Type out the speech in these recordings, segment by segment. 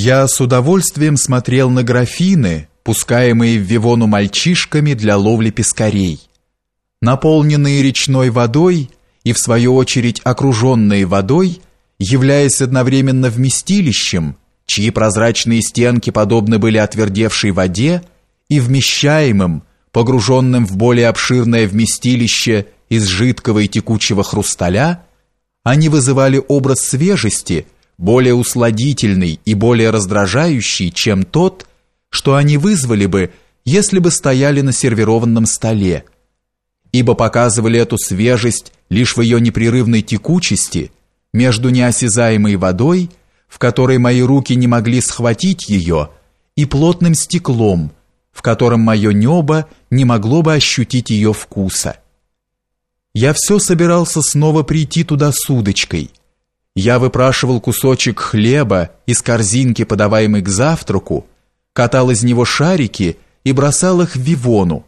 Я с удовольствием смотрел на графины, пускаемые в Вивону мальчишками для ловли пескарей. Наполненные речной водой и, в свою очередь, окруженные водой, являясь одновременно вместилищем, чьи прозрачные стенки подобны были отвердевшей воде, и вмещаемым, погруженным в более обширное вместилище из жидкого и текучего хрусталя, они вызывали образ свежести – более усладительный и более раздражающий, чем тот, что они вызвали бы, если бы стояли на сервированном столе, ибо показывали эту свежесть лишь в ее непрерывной текучести между неосязаемой водой, в которой мои руки не могли схватить ее, и плотным стеклом, в котором мое небо не могло бы ощутить ее вкуса. Я все собирался снова прийти туда с удочкой – я выпрашивал кусочек хлеба из корзинки, подаваемой к завтраку, катал из него шарики и бросал их в вивону,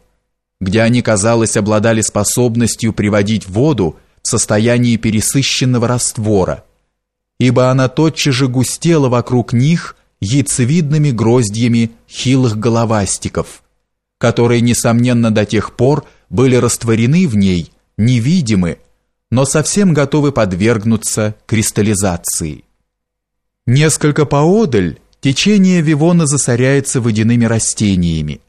где они, казалось, обладали способностью приводить воду в состояние пересыщенного раствора, ибо она тотчас же густела вокруг них яйцевидными гроздьями хилых головастиков, которые, несомненно, до тех пор были растворены в ней, невидимы, но совсем готовы подвергнуться кристаллизации. Несколько поодаль течение Вивона засоряется водяными растениями.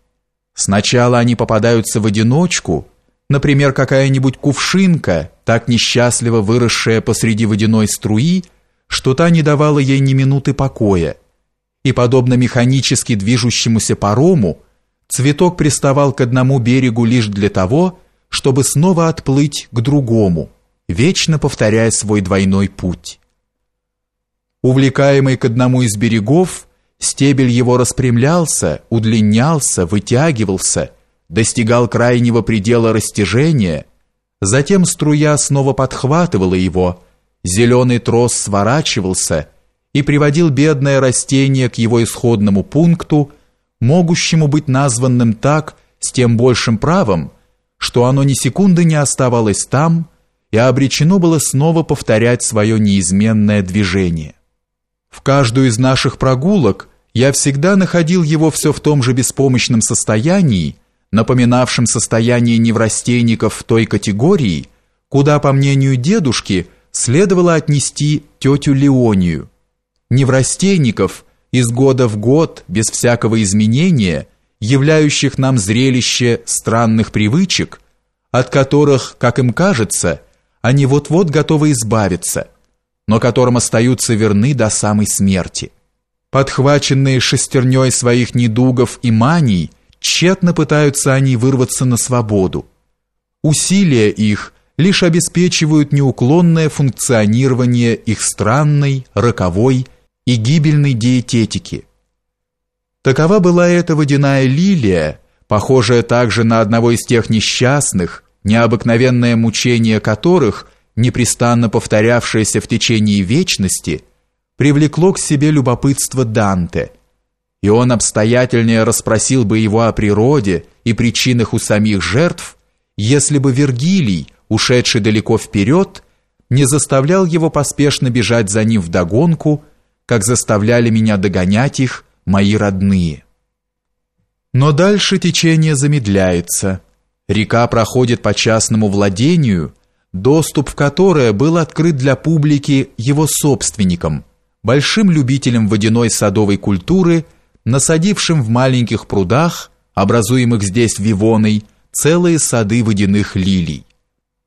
Сначала они попадаются в одиночку, например, какая-нибудь кувшинка, так несчастливо выросшая посреди водяной струи, что та не давала ей ни минуты покоя, и, подобно механически движущемуся парому, цветок приставал к одному берегу лишь для того, чтобы снова отплыть к другому – вечно повторяя свой двойной путь. Увлекаемый к одному из берегов, стебель его распрямлялся, удлинялся, вытягивался, достигал крайнего предела растяжения, затем струя снова подхватывала его, зеленый трос сворачивался и приводил бедное растение к его исходному пункту, могущему быть названным так с тем большим правом, что оно ни секунды не оставалось там, и обречено было снова повторять свое неизменное движение. В каждую из наших прогулок я всегда находил его все в том же беспомощном состоянии, напоминавшем состояние неврастенников той категории, куда, по мнению дедушки, следовало отнести тетю Леонию. Неврастенников из года в год, без всякого изменения, являющих нам зрелище странных привычек, от которых, как им кажется, они вот-вот готовы избавиться, но которым остаются верны до самой смерти. Подхваченные шестерней своих недугов и маний, тщетно пытаются они вырваться на свободу. Усилия их лишь обеспечивают неуклонное функционирование их странной, роковой и гибельной диететики. Такова была эта водяная лилия, похожая также на одного из тех несчастных, необыкновенное мучение которых, непрестанно повторявшееся в течение вечности, привлекло к себе любопытство Данте, и он обстоятельнее расспросил бы его о природе и причинах у самих жертв, если бы Вергилий, ушедший далеко вперед, не заставлял его поспешно бежать за ним вдогонку, как заставляли меня догонять их мои родные. Но дальше течение замедляется – Река проходит по частному владению, доступ в которое был открыт для публики его собственникам, большим любителям водяной садовой культуры, насадившим в маленьких прудах, образуемых здесь вивоной, целые сады водяных лилий.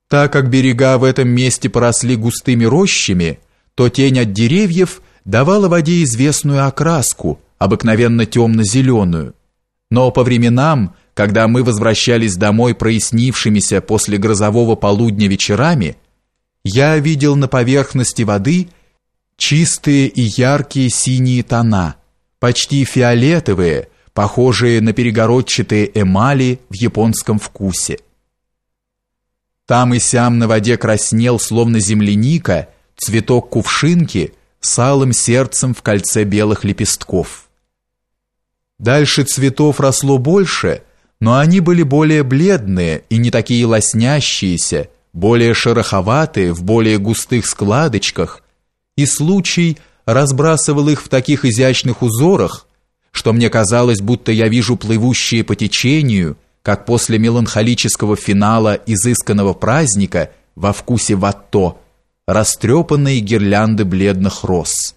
Так как берега в этом месте поросли густыми рощами, то тень от деревьев давала воде известную окраску, обыкновенно темно-зеленую. Но по временам когда мы возвращались домой прояснившимися после грозового полудня вечерами, я видел на поверхности воды чистые и яркие синие тона, почти фиолетовые, похожие на перегородчатые эмали в японском вкусе. Там и сям на воде краснел, словно земляника, цветок кувшинки с алым сердцем в кольце белых лепестков. Дальше цветов росло больше — но они были более бледные и не такие лоснящиеся, более шероховатые, в более густых складочках, и случай разбрасывал их в таких изящных узорах, что мне казалось, будто я вижу плывущие по течению, как после меланхолического финала изысканного праздника во вкусе ватто, растрепанные гирлянды бледных роз.